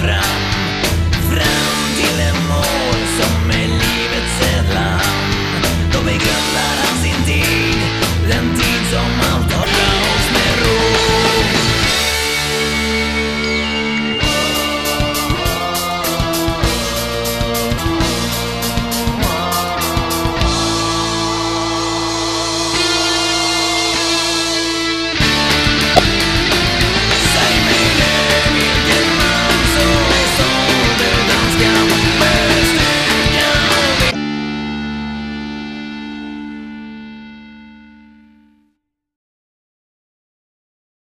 refrán.